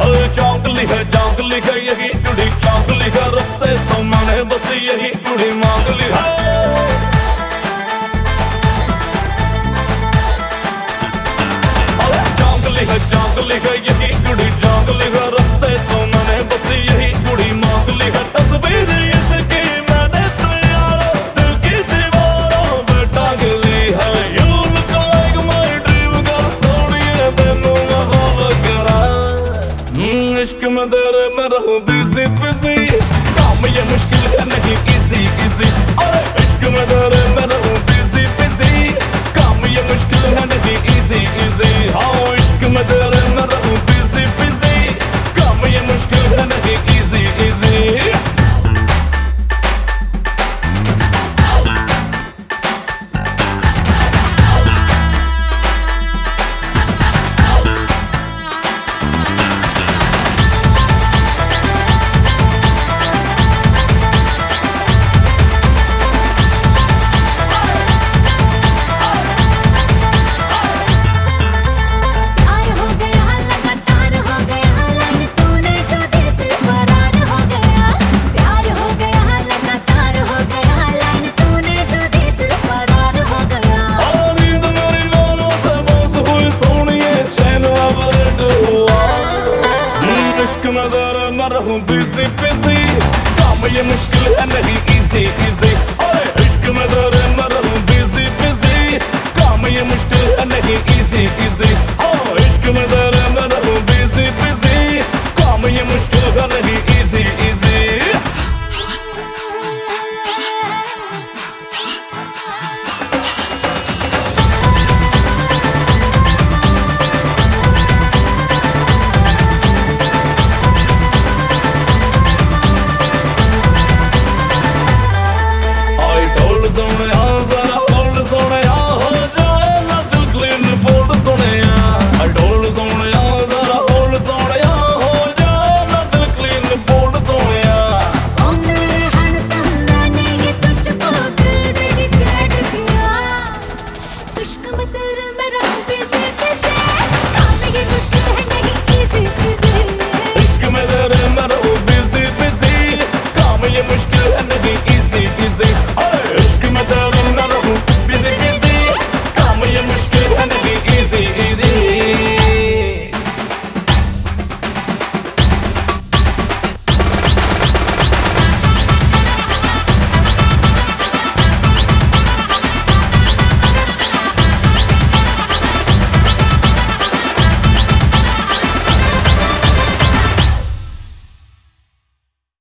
चौंक है चौंकली है, यही जुड़ी चौंकली है, रब से तो मन है बस यही जुड़ी मांगली है। चौंकली है चौंकली है बिज़ी बिज़ी काम ये मुश्किल है नहीं इजी इजी अरे इश्क में दर मेरा नज़र न रहूँ बिज़ी बिज़ी काम ये मुश्किल है, नहीं इजी इजी इश्क में दर न